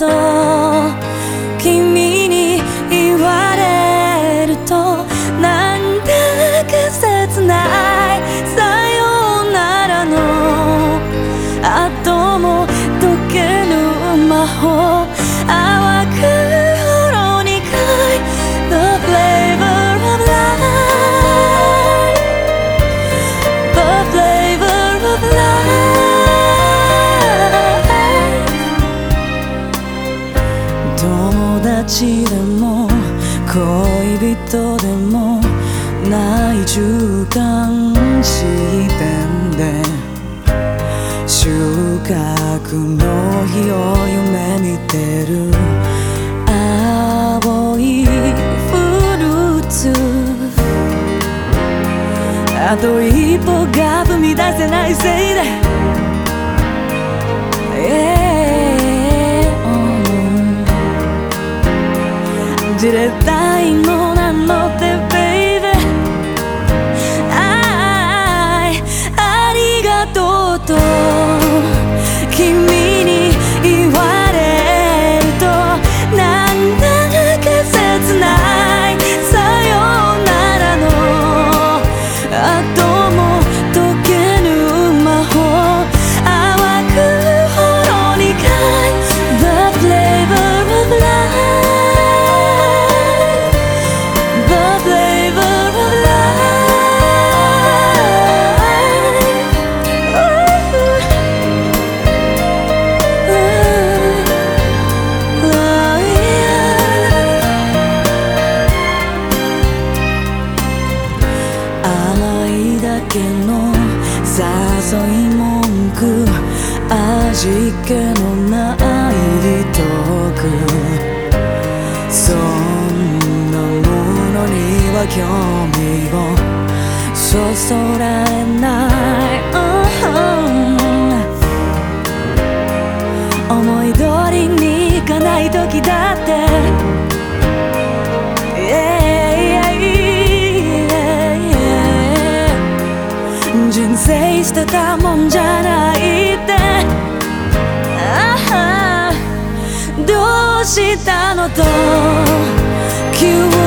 と達でも恋人でもない中間地点で収穫の日を夢見てる青いフルーツあと一歩が踏み出せないせいで Yeah, じけの誘い文句味気のないトークそんなものには興味をそそられない、うん思い通りにいかない時だ生捨てたもんじゃないって。ああどうしたのと。急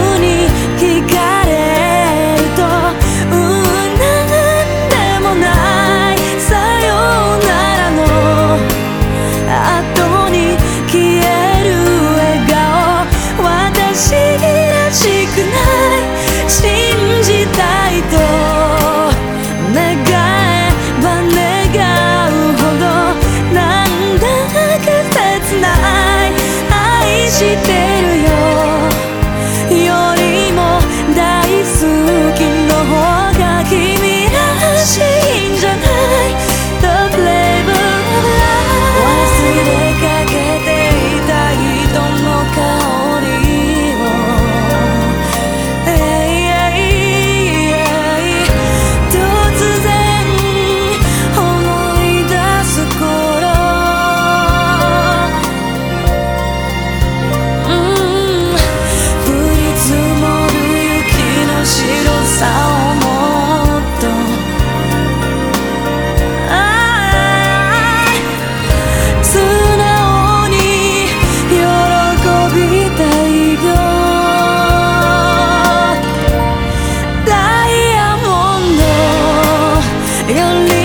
要离